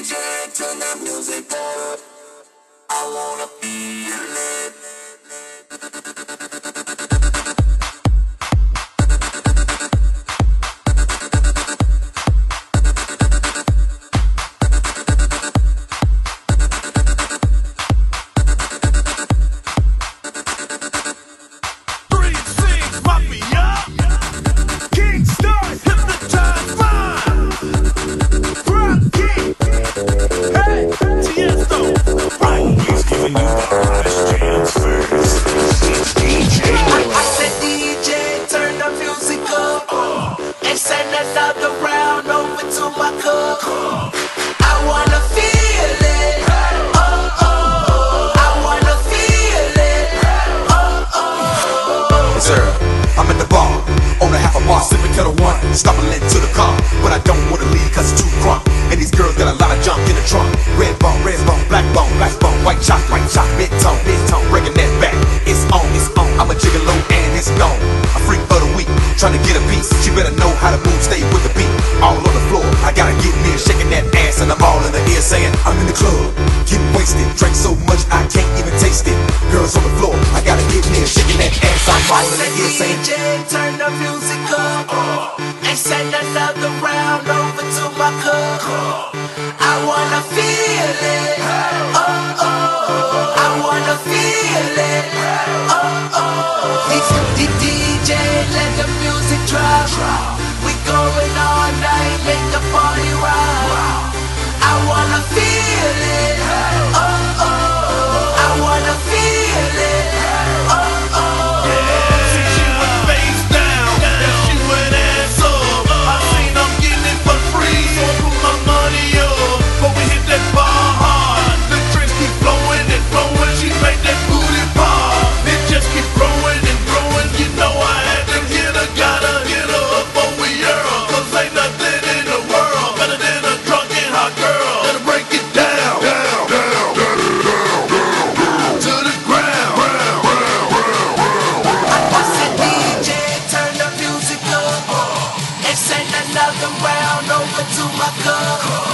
DJ, turn the music up. I wanna feel Ketel One, stumbling to the car, but I don't wanna leave cause it's too crunk. And these girls got a lot of junk in the trunk. Red bone, red bone, black bone, black bone, white chalk, white chalk, mid tone, mid tone, breaking that back. It's on, it's on. I'm a gigolo and it's gone. A freak of the week, trying to get a piece. She better know how to move, stay with the beat. All on the floor, I gotta get near, shaking that ass, and I'm all in the ear saying, I'm in the club, getting wasted. Drank so much I can't even taste it. Girls on the floor, I gotta get near, shaking that ass, I'm all in the ear saying, DJ, turn the music send another round over to my cup. I wanna feel to my cup.